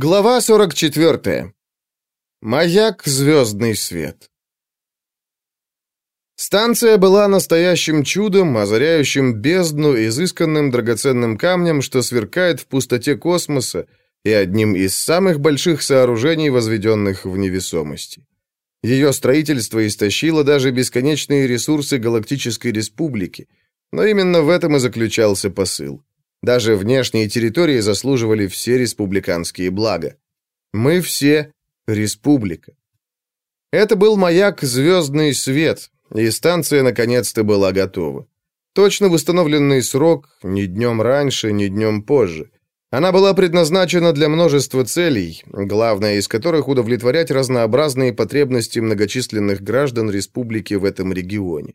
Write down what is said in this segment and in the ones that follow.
Глава 44. Маяк «Звездный свет». Станция была настоящим чудом, озаряющим бездну изысканным драгоценным камнем, что сверкает в пустоте космоса, и одним из самых больших сооружений, возведенных в невесомости. Ее строительство истощило даже бесконечные ресурсы Галактической Республики, но именно в этом и заключался посыл. Даже внешние территории заслуживали все республиканские блага. Мы все республика. Это был маяк «Звездный свет», и станция наконец-то была готова. Точно в установленный срок, ни днем раньше, ни днем позже. Она была предназначена для множества целей, главная из которых удовлетворять разнообразные потребности многочисленных граждан республики в этом регионе.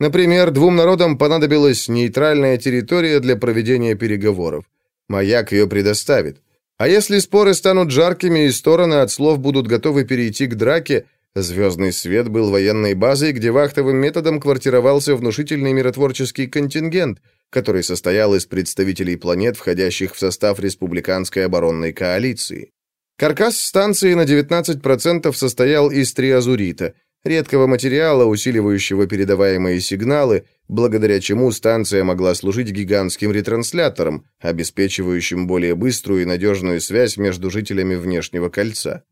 Например, двум народам понадобилась нейтральная территория для проведения переговоров. Маяк ее предоставит. А если споры станут жаркими и стороны от слов будут готовы перейти к драке, Звездный свет был военной базой, где вахтовым методом квартировался внушительный миротворческий контингент, который состоял из представителей планет, входящих в состав республиканской оборонной коалиции. Каркас станции на 19% состоял из триазурита, редкого материала, усиливающего передаваемые сигналы, благодаря чему станция могла служить гигантским ретранслятором, обеспечивающим более быструю и надежную связь между жителями внешнего кольца.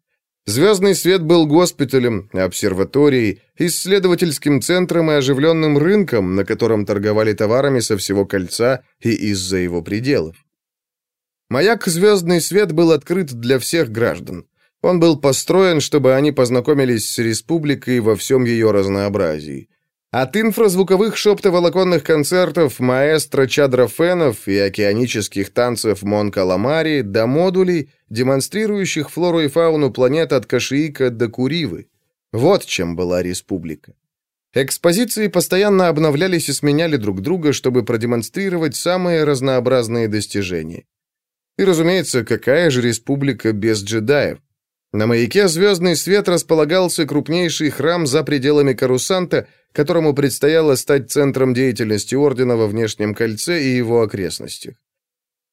Звездный свет был госпиталем, обсерваторией, исследовательским центром и оживленным рынком, на котором торговали товарами со всего кольца и из-за его пределов. Маяк «Звездный свет» был открыт для всех граждан. Он был построен, чтобы они познакомились с республикой во всем ее разнообразии. От инфразвуковых шептоволоконных концертов маэстро Чадрафенов и океанических танцев Мон Каламари до модулей, демонстрирующих флору и фауну планет от Кашиика до Куривы. Вот чем была республика. Экспозиции постоянно обновлялись и сменяли друг друга, чтобы продемонстрировать самые разнообразные достижения. И, разумеется, какая же республика без джедаев? На маяке «Звездный свет» располагался крупнейший храм за пределами Карусанта, которому предстояло стать центром деятельности Ордена во внешнем кольце и его окрестностях.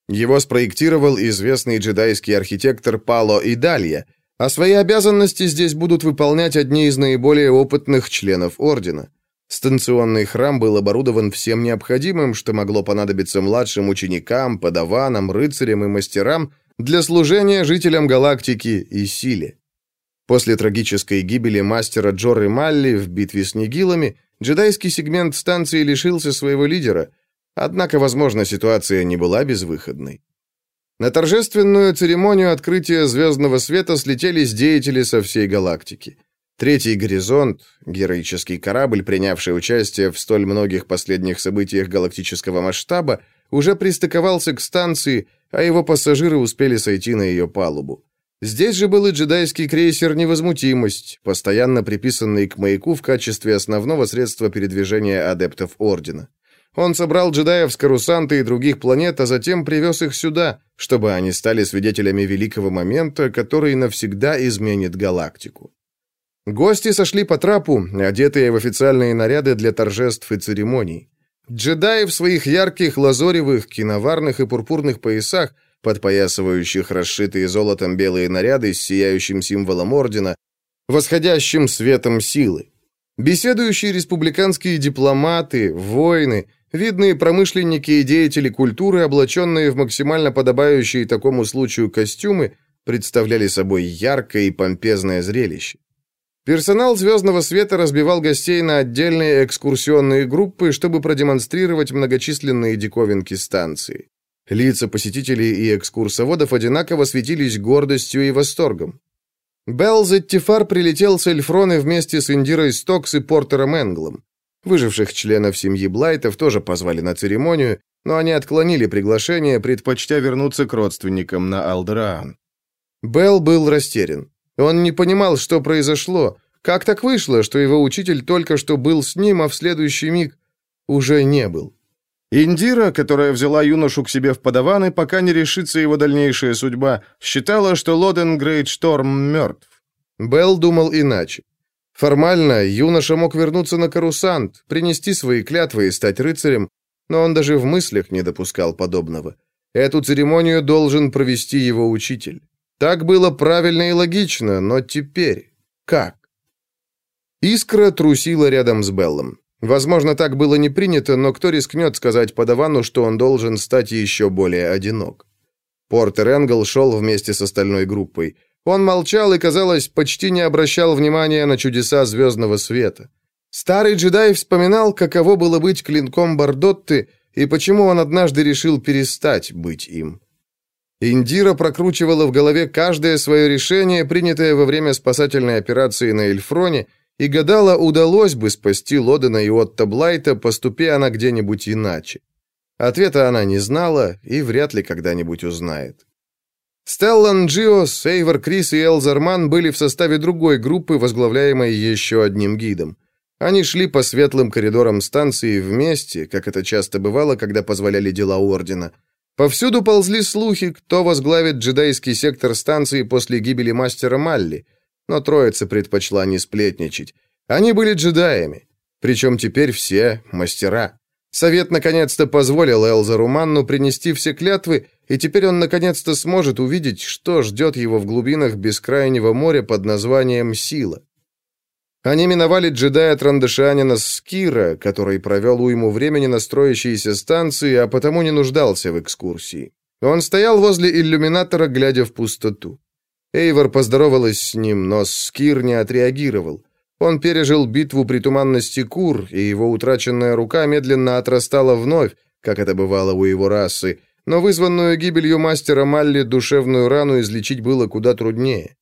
Его спроектировал известный джедайский архитектор Пало Идалья, а свои обязанности здесь будут выполнять одни из наиболее опытных членов Ордена. Станционный храм был оборудован всем необходимым, что могло понадобиться младшим ученикам, подаванам, рыцарям и мастерам, для служения жителям галактики и силе. После трагической гибели мастера Джоры Малли в битве с Нигилами, джедайский сегмент станции лишился своего лидера, однако, возможно, ситуация не была безвыходной. На торжественную церемонию открытия звездного света слетелись деятели со всей галактики. Третий горизонт, героический корабль, принявший участие в столь многих последних событиях галактического масштаба, уже пристыковался к станции, а его пассажиры успели сойти на ее палубу. Здесь же был и джедайский крейсер «Невозмутимость», постоянно приписанный к маяку в качестве основного средства передвижения адептов Ордена. Он собрал джедаев с Карусанта и других планет, а затем привез их сюда, чтобы они стали свидетелями великого момента, который навсегда изменит галактику. Гости сошли по трапу, одетые в официальные наряды для торжеств и церемоний. Джедаи в своих ярких лазоревых, киноварных и пурпурных поясах, подпоясывающих расшитые золотом белые наряды с сияющим символом ордена, восходящим светом силы. Беседующие республиканские дипломаты, воины, видные промышленники и деятели культуры, облаченные в максимально подобающие такому случаю костюмы, представляли собой яркое и помпезное зрелище. Персонал «Звездного света» разбивал гостей на отдельные экскурсионные группы, чтобы продемонстрировать многочисленные диковинки станции. Лица посетителей и экскурсоводов одинаково светились гордостью и восторгом. Белл Зеттифар прилетел с Эльфроны вместе с Индирой Стокс и Портером Энглом. Выживших членов семьи Блайтов тоже позвали на церемонию, но они отклонили приглашение, предпочтя вернуться к родственникам на Алдераан. Белл был растерян. Он не понимал, что произошло. Как так вышло, что его учитель только что был с ним, а в следующий миг уже не был? Индира, которая взяла юношу к себе в подаваны, пока не решится его дальнейшая судьба, считала, что Лоден Грейт-Шторм мертв. Белл думал иначе. Формально, юноша мог вернуться на Карусант, принести свои клятвы и стать рыцарем, но он даже в мыслях не допускал подобного. Эту церемонию должен провести его учитель. Так было правильно и логично, но теперь как? Искра трусила рядом с Беллом. Возможно, так было не принято, но кто рискнет сказать подавану, что он должен стать еще более одинок? Портер Энгл шел вместе с остальной группой. Он молчал и, казалось, почти не обращал внимания на чудеса звездного света. Старый джедай вспоминал, каково было быть клинком Бардотты и почему он однажды решил перестать быть им. Индира прокручивала в голове каждое свое решение, принятое во время спасательной операции на Эльфроне, и гадала, удалось бы спасти Лодена и Отто Блайта, поступи она где-нибудь иначе. Ответа она не знала и вряд ли когда-нибудь узнает. Стеллан Джиос, Эйвор Крис и Элзарман были в составе другой группы, возглавляемой еще одним гидом. Они шли по светлым коридорам станции вместе, как это часто бывало, когда позволяли дела Ордена. Повсюду ползли слухи, кто возглавит джедайский сектор станции после гибели мастера Малли, но троица предпочла не сплетничать. Они были джедаями, причем теперь все мастера. Совет наконец-то позволил Элзару Манну принести все клятвы, и теперь он наконец-то сможет увидеть, что ждет его в глубинах бескрайнего моря под названием «Сила». Они миновали джедая Трандышанина Скира, который провел уйму времени на строящейся станции, а потому не нуждался в экскурсии. Он стоял возле иллюминатора, глядя в пустоту. Эйвор поздоровалась с ним, но Скир не отреагировал. Он пережил битву при туманности Кур, и его утраченная рука медленно отрастала вновь, как это бывало у его расы, но вызванную гибелью мастера Малли душевную рану излечить было куда труднее.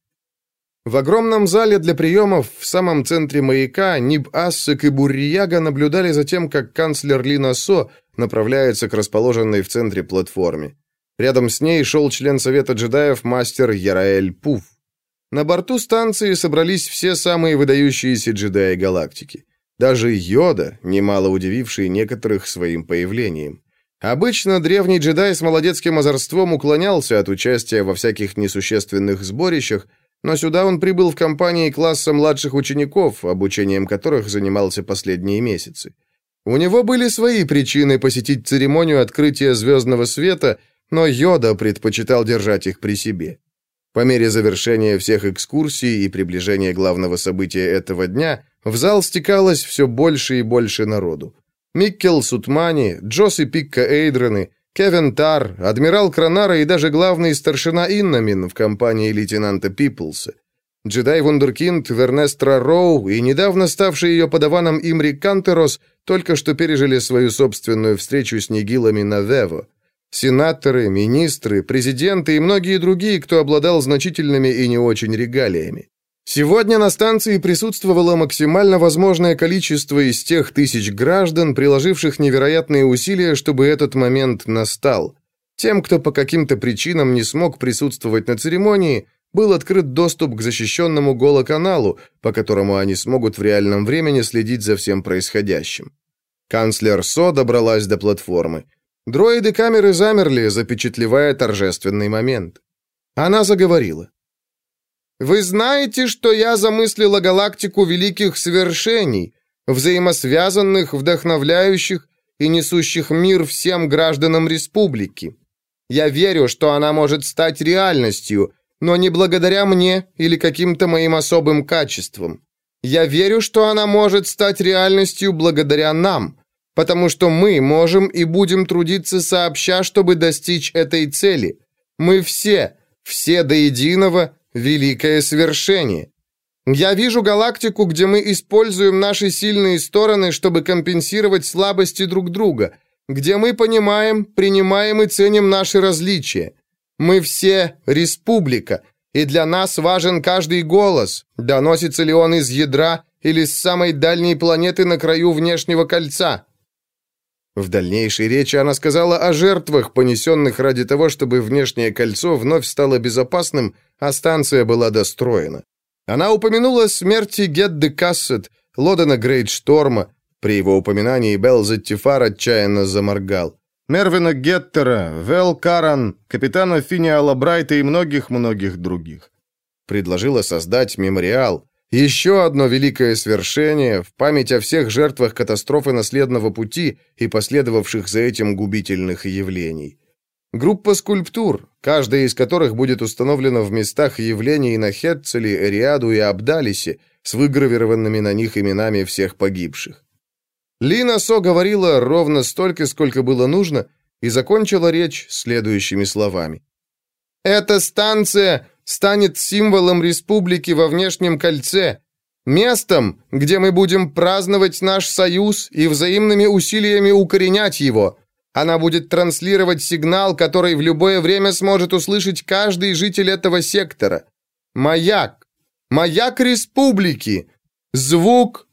В огромном зале для приемов в самом центре маяка Ниб Ассек и Буррияга наблюдали за тем, как канцлер Лина Со направляется к расположенной в центре платформе. Рядом с ней шел член Совета джедаев мастер Яраэль Пуф. На борту станции собрались все самые выдающиеся джедаи галактики. Даже Йода, немало удививший некоторых своим появлением. Обычно древний джедай с молодецким озорством уклонялся от участия во всяких несущественных сборищах, но сюда он прибыл в компании класса младших учеников, обучением которых занимался последние месяцы. У него были свои причины посетить церемонию открытия звездного света, но Йода предпочитал держать их при себе. По мере завершения всех экскурсий и приближения главного события этого дня, в зал стекалось все больше и больше народу. Миккел Сутмани, Джос и Пикка Эйдрены, Кевин Тар, адмирал Кранара и даже главный старшина Иннамин в компании лейтенанта Пиплса. Джедай Вундеркинд, Вернестра Роу и недавно ставший ее подаваном Имри Кантерос только что пережили свою собственную встречу с нигилами на Дево. Сенаторы, министры, президенты и многие другие, кто обладал значительными и не очень регалиями. Сегодня на станции присутствовало максимально возможное количество из тех тысяч граждан, приложивших невероятные усилия, чтобы этот момент настал. Тем, кто по каким-то причинам не смог присутствовать на церемонии, был открыт доступ к защищенному голоканалу, по которому они смогут в реальном времени следить за всем происходящим. Канцлер Со добралась до платформы. Дроиды камеры замерли, запечатлевая торжественный момент. Она заговорила. Вы знаете, что я замыслила галактику великих свершений, взаимосвязанных, вдохновляющих и несущих мир всем гражданам республики. Я верю, что она может стать реальностью, но не благодаря мне или каким-то моим особым качествам. Я верю, что она может стать реальностью благодаря нам, потому что мы можем и будем трудиться сообща, чтобы достичь этой цели. Мы все, все до единого, великое свершение. Я вижу галактику, где мы используем наши сильные стороны, чтобы компенсировать слабости друг друга, где мы понимаем, принимаем и ценим наши различия. Мы все республика, и для нас важен каждый голос, доносится ли он из ядра или с самой дальней планеты на краю внешнего кольца. В дальнейшей речи она сказала о жертвах, понесенных ради того, чтобы внешнее кольцо вновь стало безопасным, а станция была достроена. Она упомянула смерти Гедды Кассет, Лодена Грейдшторма. При его упоминании Белл Зеттифар отчаянно заморгал. Мервина Геттера, Вэл Каран, капитана Финиала Брайта и многих-многих других. Предложила создать мемориал, еще одно великое свершение в память о всех жертвах катастрофы наследного пути и последовавших за этим губительных явлений. Группа скульптур, каждая из которых будет установлена в местах явлений на Хетцеле, Эриаду и Абдалисе с выгравированными на них именами всех погибших. Лина Со говорила ровно столько, сколько было нужно, и закончила речь следующими словами. «Эта станция станет символом республики во внешнем кольце, местом, где мы будем праздновать наш союз и взаимными усилиями укоренять его. Она будет транслировать сигнал, который в любое время сможет услышать каждый житель этого сектора. Маяк. Маяк республики. Звук.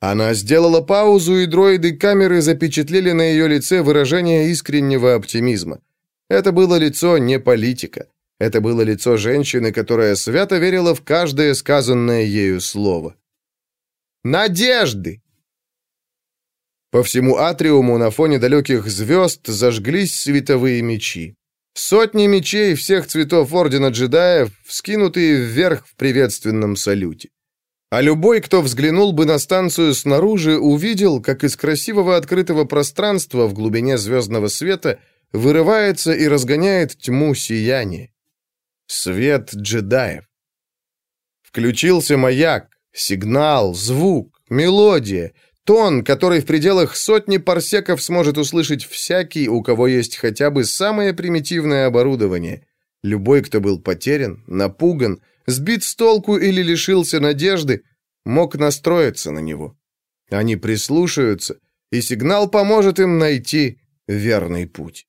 Она сделала паузу, и дроиды камеры запечатлели на ее лице выражение искреннего оптимизма. Это было лицо не политика. Это было лицо женщины, которая свято верила в каждое сказанное ею слово. «Надежды!» По всему атриуму на фоне далеких звезд зажглись световые мечи. Сотни мечей всех цветов Ордена Джедаев, вскинутые вверх в приветственном салюте. А любой, кто взглянул бы на станцию снаружи, увидел, как из красивого открытого пространства в глубине звездного света вырывается и разгоняет тьму сияние. Свет джедаев. Включился маяк, сигнал, звук, мелодия, тон, который в пределах сотни парсеков сможет услышать всякий, у кого есть хотя бы самое примитивное оборудование. Любой, кто был потерян, напуган, сбит с толку или лишился надежды, мог настроиться на него. Они прислушаются, и сигнал поможет им найти верный путь.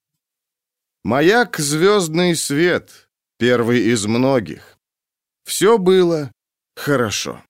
Маяк — звездный свет — Первый из многих. Все было хорошо.